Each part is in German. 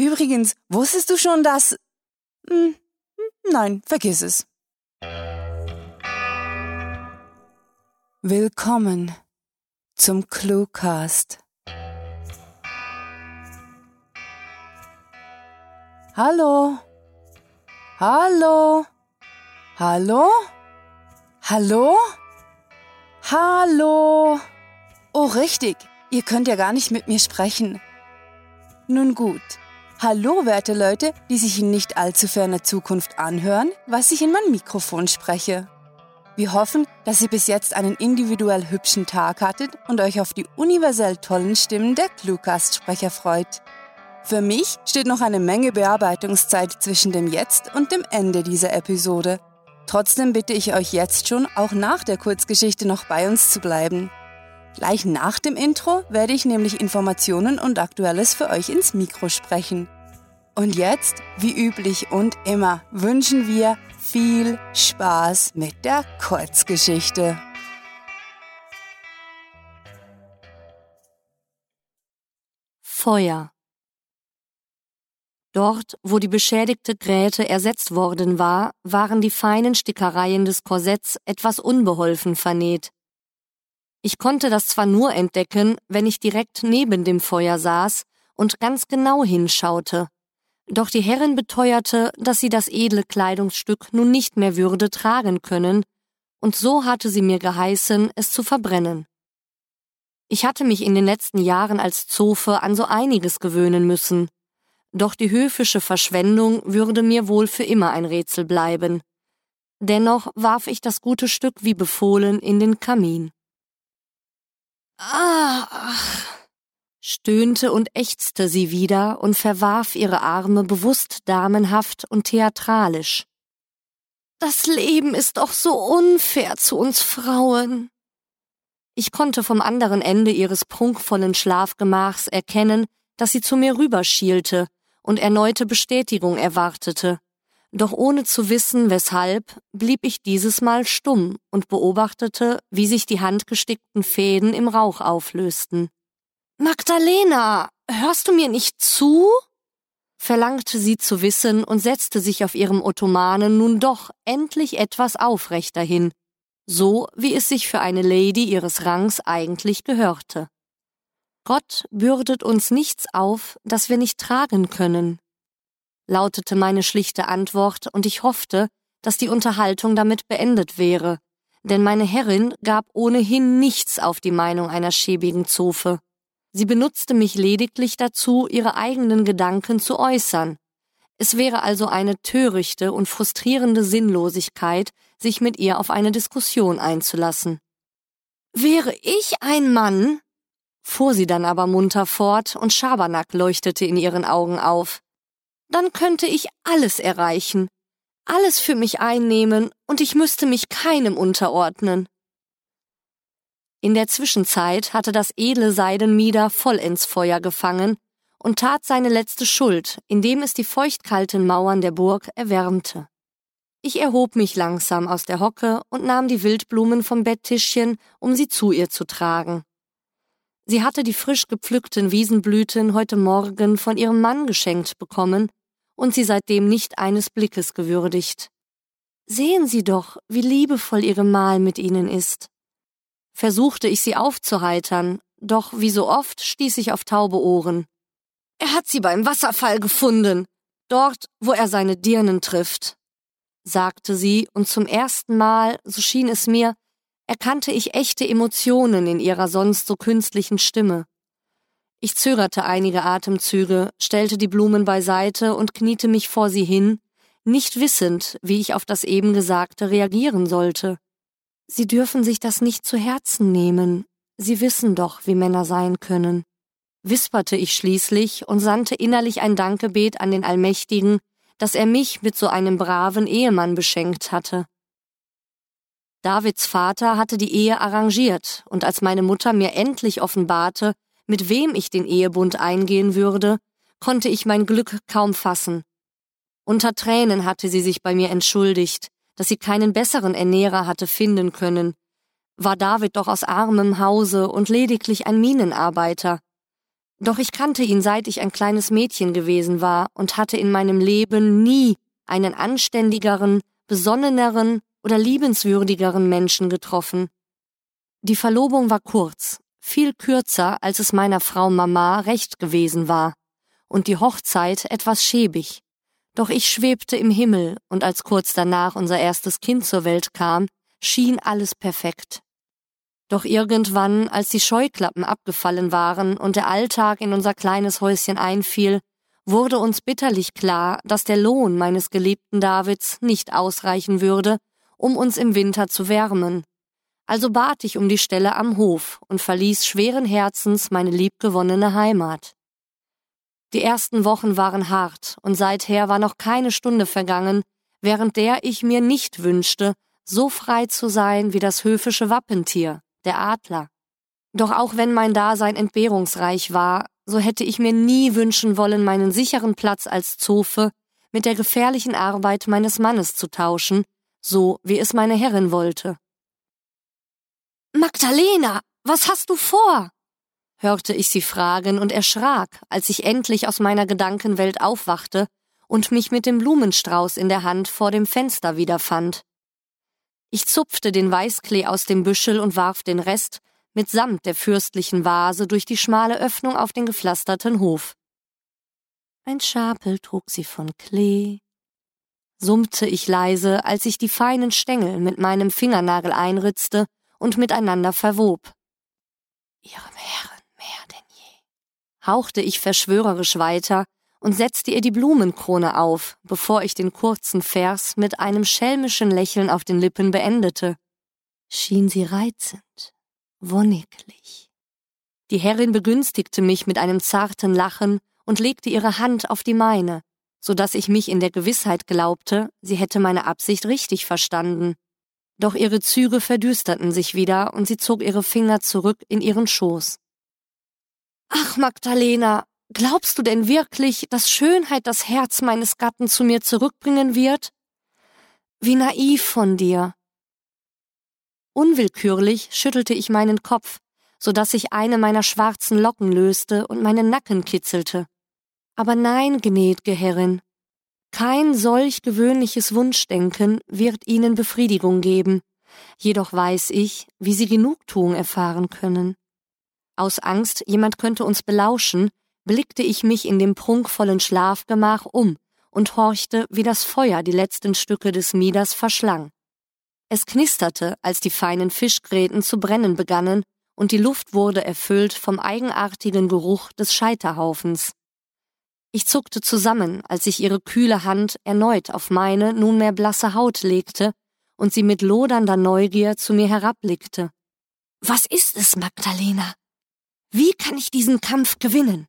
Übrigens, wusstest du schon, dass... Hm, nein, vergiss es. Willkommen zum Cluecast. Hallo? Hallo? Hallo? Hallo? Hallo? Oh, richtig. Ihr könnt ja gar nicht mit mir sprechen. Nun gut. Hallo, werte Leute, die sich in nicht allzu ferner Zukunft anhören, was ich in mein Mikrofon spreche. Wir hoffen, dass ihr bis jetzt einen individuell hübschen Tag hattet und euch auf die universell tollen Stimmen der Cluecast-Sprecher freut. Für mich steht noch eine Menge Bearbeitungszeit zwischen dem Jetzt und dem Ende dieser Episode. Trotzdem bitte ich euch jetzt schon, auch nach der Kurzgeschichte noch bei uns zu bleiben. Gleich nach dem Intro werde ich nämlich Informationen und Aktuelles für euch ins Mikro sprechen. Und jetzt, wie üblich und immer, wünschen wir viel Spaß mit der Kurzgeschichte. Feuer Dort, wo die beschädigte Gräte ersetzt worden war, waren die feinen Stickereien des Korsetts etwas unbeholfen vernäht. Ich konnte das zwar nur entdecken, wenn ich direkt neben dem Feuer saß und ganz genau hinschaute. Doch die Herrin beteuerte, dass sie das edle Kleidungsstück nun nicht mehr würde tragen können, und so hatte sie mir geheißen, es zu verbrennen. Ich hatte mich in den letzten Jahren als Zofe an so einiges gewöhnen müssen, doch die höfische Verschwendung würde mir wohl für immer ein Rätsel bleiben. Dennoch warf ich das gute Stück wie befohlen in den Kamin. Ach, stöhnte und ächzte sie wieder und verwarf ihre Arme bewusst damenhaft und theatralisch. Das Leben ist doch so unfair zu uns Frauen. Ich konnte vom anderen Ende ihres prunkvollen Schlafgemachs erkennen, dass sie zu mir rüberschielte und erneute Bestätigung erwartete. Doch ohne zu wissen, weshalb, blieb ich dieses Mal stumm und beobachtete, wie sich die handgestickten Fäden im Rauch auflösten. Magdalena, hörst du mir nicht zu? verlangte sie zu wissen und setzte sich auf ihrem Ottomanen nun doch endlich etwas aufrechter hin, so wie es sich für eine Lady ihres Rangs eigentlich gehörte. Gott bürdet uns nichts auf, das wir nicht tragen können, lautete meine schlichte Antwort, und ich hoffte, dass die Unterhaltung damit beendet wäre, denn meine Herrin gab ohnehin nichts auf die Meinung einer schäbigen Zofe. Sie benutzte mich lediglich dazu, ihre eigenen Gedanken zu äußern. Es wäre also eine törichte und frustrierende Sinnlosigkeit, sich mit ihr auf eine Diskussion einzulassen. Wäre ich ein Mann, fuhr sie dann aber munter fort und Schabernack leuchtete in ihren Augen auf dann könnte ich alles erreichen, alles für mich einnehmen und ich müsste mich keinem unterordnen. In der Zwischenzeit hatte das edle Seidenmieder vollends Feuer gefangen und tat seine letzte Schuld, indem es die feuchtkalten Mauern der Burg erwärmte. Ich erhob mich langsam aus der Hocke und nahm die Wildblumen vom Betttischchen, um sie zu ihr zu tragen. Sie hatte die frisch gepflückten Wiesenblüten heute Morgen von ihrem Mann geschenkt bekommen und sie seitdem nicht eines Blickes gewürdigt. Sehen Sie doch, wie liebevoll Ihre Mahl mit Ihnen ist. Versuchte ich sie aufzuheitern, doch wie so oft stieß ich auf taube Ohren. Er hat sie beim Wasserfall gefunden, dort, wo er seine Dirnen trifft, sagte sie, und zum ersten Mal, so schien es mir, erkannte ich echte Emotionen in ihrer sonst so künstlichen Stimme. Ich zögerte einige Atemzüge, stellte die Blumen beiseite und kniete mich vor sie hin, nicht wissend, wie ich auf das eben Gesagte reagieren sollte. Sie dürfen sich das nicht zu Herzen nehmen. Sie wissen doch, wie Männer sein können. Wisperte ich schließlich und sandte innerlich ein Dankgebet an den Allmächtigen, dass er mich mit so einem braven Ehemann beschenkt hatte. Davids Vater hatte die Ehe arrangiert, und als meine Mutter mir endlich offenbarte, mit wem ich den Ehebund eingehen würde, konnte ich mein Glück kaum fassen. Unter Tränen hatte sie sich bei mir entschuldigt, dass sie keinen besseren Ernährer hatte finden können. War David doch aus armem Hause und lediglich ein Minenarbeiter. Doch ich kannte ihn seit ich ein kleines Mädchen gewesen war und hatte in meinem Leben nie einen anständigeren, besonneneren oder liebenswürdigeren Menschen getroffen. Die Verlobung war kurz, viel kürzer, als es meiner Frau Mama recht gewesen war, und die Hochzeit etwas schäbig. Doch ich schwebte im Himmel, und als kurz danach unser erstes Kind zur Welt kam, schien alles perfekt. Doch irgendwann, als die Scheuklappen abgefallen waren und der Alltag in unser kleines Häuschen einfiel, wurde uns bitterlich klar, dass der Lohn meines geliebten Davids nicht ausreichen würde, um uns im Winter zu wärmen. Also bat ich um die Stelle am Hof und verließ schweren Herzens meine liebgewonnene Heimat. Die ersten Wochen waren hart und seither war noch keine Stunde vergangen, während der ich mir nicht wünschte, so frei zu sein wie das höfische Wappentier, der Adler. Doch auch wenn mein Dasein entbehrungsreich war, so hätte ich mir nie wünschen wollen, meinen sicheren Platz als Zofe mit der gefährlichen Arbeit meines Mannes zu tauschen, so wie es meine Herrin wollte. Magdalena, was hast du vor? hörte ich sie fragen und erschrak, als ich endlich aus meiner Gedankenwelt aufwachte und mich mit dem Blumenstrauß in der Hand vor dem Fenster wiederfand. Ich zupfte den Weißklee aus dem Büschel und warf den Rest, mitsamt der fürstlichen Vase, durch die schmale Öffnung auf den gepflasterten Hof. Ein Schapel trug sie von Klee, summte ich leise, als ich die feinen Stängel mit meinem Fingernagel einritzte und miteinander verwob. Ihrem Herren mehr denn je, hauchte ich verschwörerisch weiter und setzte ihr die Blumenkrone auf, bevor ich den kurzen Vers mit einem schelmischen Lächeln auf den Lippen beendete. Schien sie reizend, wonniglich. Die Herrin begünstigte mich mit einem zarten Lachen und legte ihre Hand auf die meine, so dass ich mich in der Gewissheit glaubte, sie hätte meine Absicht richtig verstanden. Doch ihre Züge verdüsterten sich wieder und sie zog ihre Finger zurück in ihren Schoß. Ach, Magdalena, glaubst du denn wirklich, dass Schönheit das Herz meines Gatten zu mir zurückbringen wird? Wie naiv von dir. Unwillkürlich schüttelte ich meinen Kopf, so dass sich eine meiner schwarzen Locken löste und meinen Nacken kitzelte. Aber nein, gnäd'ge Herrin, kein solch gewöhnliches Wunschdenken wird ihnen Befriedigung geben, jedoch weiß ich, wie sie Genugtuung erfahren können. Aus Angst, jemand könnte uns belauschen, blickte ich mich in dem prunkvollen Schlafgemach um und horchte, wie das Feuer die letzten Stücke des Mieders verschlang. Es knisterte, als die feinen Fischgräten zu brennen begannen, und die Luft wurde erfüllt vom eigenartigen Geruch des Scheiterhaufens. Ich zuckte zusammen, als ich ihre kühle Hand erneut auf meine nunmehr blasse Haut legte und sie mit lodernder Neugier zu mir herabblickte. Was ist es, Magdalena? Wie kann ich diesen Kampf gewinnen?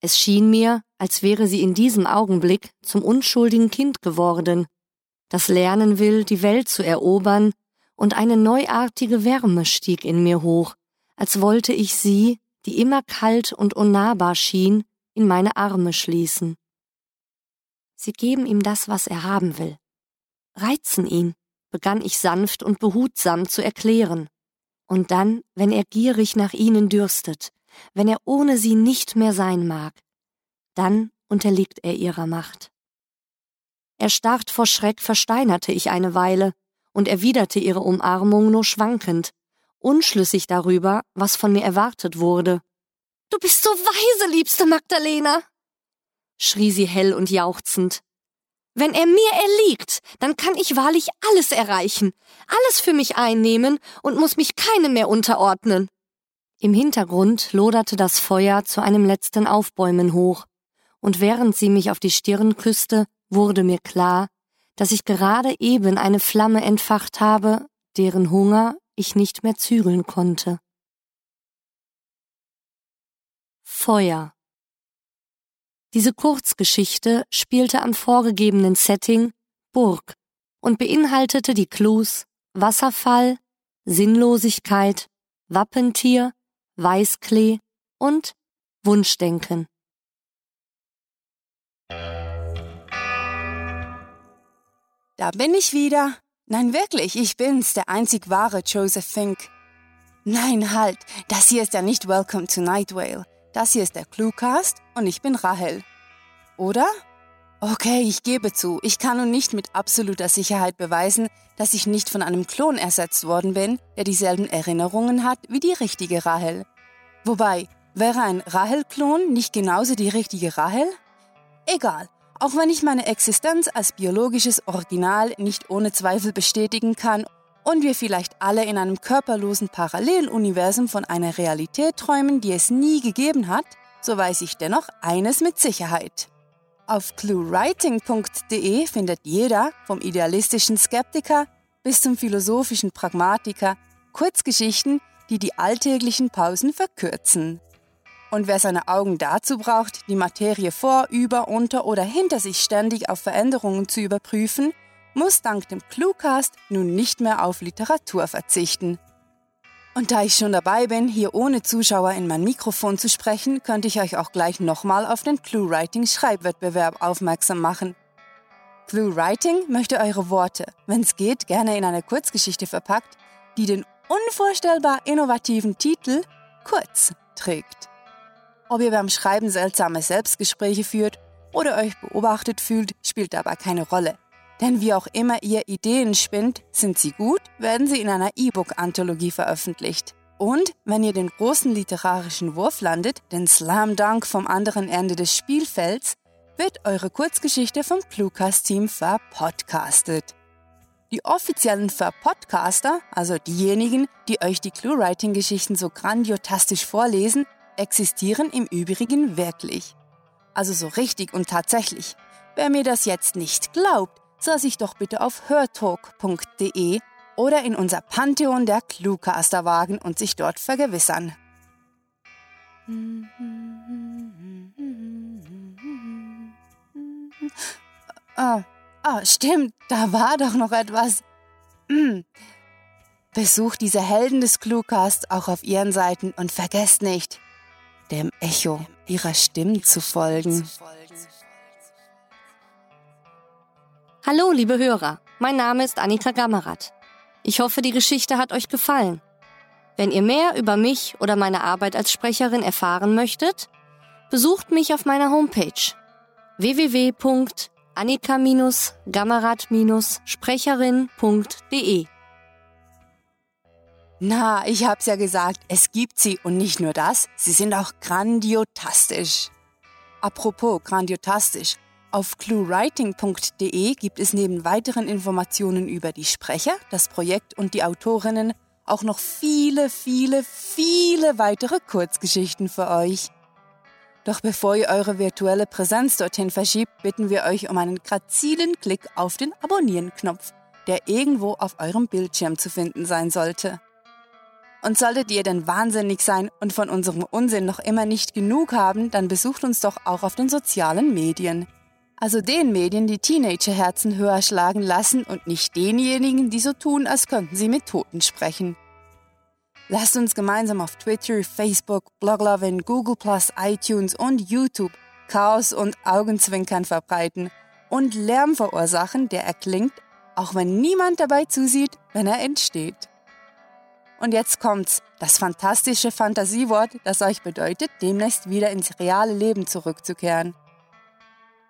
Es schien mir, als wäre sie in diesem Augenblick zum unschuldigen Kind geworden, das lernen will, die Welt zu erobern, und eine neuartige Wärme stieg in mir hoch, als wollte ich sie, die immer kalt und unnahbar schien, in meine Arme schließen. Sie geben ihm das, was er haben will. Reizen ihn, begann ich sanft und behutsam zu erklären. Und dann, wenn er gierig nach ihnen dürstet, wenn er ohne sie nicht mehr sein mag, dann unterliegt er ihrer Macht. Erstarrt vor Schreck versteinerte ich eine Weile und erwiderte ihre Umarmung nur schwankend, unschlüssig darüber, was von mir erwartet wurde. Du bist so weise, liebste Magdalena, schrie sie hell und jauchzend. Wenn er mir erliegt, dann kann ich wahrlich alles erreichen, alles für mich einnehmen und muss mich keinem mehr unterordnen. Im Hintergrund loderte das Feuer zu einem letzten Aufbäumen hoch, und während sie mich auf die Stirn küsste, wurde mir klar, dass ich gerade eben eine Flamme entfacht habe, deren Hunger ich nicht mehr zügeln konnte. Feuer diese Kurzgeschichte spielte am vorgegebenen Setting Burg und beinhaltete die Clues Wasserfall, Sinnlosigkeit, Wappentier, Weißklee und Wunschdenken. Da bin ich wieder. Nein, wirklich, ich bin's, der einzig wahre Joseph Fink. Nein, halt, das hier ist ja nicht Welcome to Night Vale. Das hier ist der Cluecast und ich bin Rahel. Oder? Okay, ich gebe zu, ich kann nun nicht mit absoluter Sicherheit beweisen, dass ich nicht von einem Klon ersetzt worden bin, der dieselben Erinnerungen hat wie die richtige Rahel. Wobei, wäre ein Rahel-Klon nicht genauso die richtige Rahel? Egal, auch wenn ich meine Existenz als biologisches Original nicht ohne Zweifel bestätigen kann und wir vielleicht alle in einem körperlosen Paralleluniversum von einer Realität träumen, die es nie gegeben hat, so weiß ich dennoch eines mit Sicherheit. Auf cluewriting.de findet jeder, vom idealistischen Skeptiker bis zum philosophischen Pragmatiker, Kurzgeschichten, die die alltäglichen Pausen verkürzen. Und wer seine Augen dazu braucht, die Materie vor, über, unter oder hinter sich ständig auf Veränderungen zu überprüfen, muss dank dem Cluecast nun nicht mehr auf Literatur verzichten. Und da ich schon dabei bin, hier ohne Zuschauer in mein Mikrofon zu sprechen, könnte ich euch auch gleich nochmal auf den ClueWriting Schreibwettbewerb aufmerksam machen. ClueWriting möchte eure Worte, wenn es geht, gerne in eine Kurzgeschichte verpackt, die den unvorstellbar innovativen Titel Kurz trägt. Ob ihr beim Schreiben seltsame Selbstgespräche führt oder euch beobachtet fühlt, spielt dabei keine Rolle. Denn wie auch immer ihr Ideen spinnt, sind sie gut, werden sie in einer E-Book-Anthologie veröffentlicht. Und wenn ihr den großen literarischen Wurf landet, den Slam Dunk vom anderen Ende des Spielfelds, wird eure Kurzgeschichte vom Cluecast-Team verpodcastet. Die offiziellen Verpodcaster, also diejenigen, die euch die Clue-Writing-Geschichten so grandiotastisch vorlesen, existieren im Übrigen wirklich. Also so richtig und tatsächlich. Wer mir das jetzt nicht glaubt, soll sich doch bitte auf hörtalk.de oder in unser Pantheon der Cluecaster wagen und sich dort vergewissern. Ah, ah, stimmt, da war doch noch etwas. Besucht diese Helden des Cluecast auch auf ihren Seiten und vergesst nicht, dem Echo ihrer Stimmen zu folgen. Hallo, liebe Hörer. Mein Name ist Annika Gammerath. Ich hoffe, die Geschichte hat euch gefallen. Wenn ihr mehr über mich oder meine Arbeit als Sprecherin erfahren möchtet, besucht mich auf meiner Homepage www.annika-gammerath-sprecherin.de. Na, ich hab's ja gesagt, es gibt sie und nicht nur das, sie sind auch grandiotastisch. Apropos grandiotastisch, auf cluewriting.de gibt es neben weiteren Informationen über die Sprecher, das Projekt und die Autorinnen auch noch viele, viele, viele weitere Kurzgeschichten für euch. Doch bevor ihr eure virtuelle Präsenz dorthin verschiebt, bitten wir euch um einen grazilen Klick auf den Abonnieren-Knopf, der irgendwo auf eurem Bildschirm zu finden sein sollte. Und solltet ihr denn wahnsinnig sein und von unserem Unsinn noch immer nicht genug haben, dann besucht uns doch auch auf den sozialen Medien also den Medien, die Teenagerherzen höher schlagen lassen und nicht denjenigen, die so tun, als könnten sie mit Toten sprechen. Lasst uns gemeinsam auf Twitter, Facebook, Bloglovin, Google+, iTunes und YouTube Chaos und Augenzwinkern verbreiten und Lärm verursachen, der erklingt, auch wenn niemand dabei zusieht, wenn er entsteht. Und jetzt kommt's, das fantastische Fantasiewort, das euch bedeutet, demnächst wieder ins reale Leben zurückzukehren.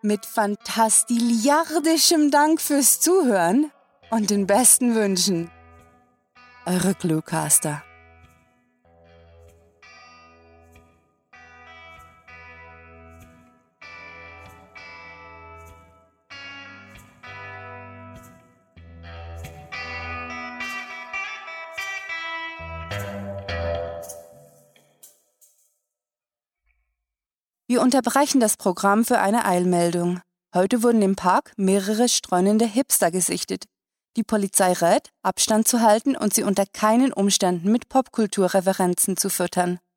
Mit fantastiliardischem Dank fürs Zuhören und den besten Wünschen. Eure Cluecaster. Wir unterbrechen das Programm für eine Eilmeldung. Heute wurden im Park mehrere streunende Hipster gesichtet. Die Polizei rät, Abstand zu halten und sie unter keinen Umständen mit Popkulturreferenzen zu füttern.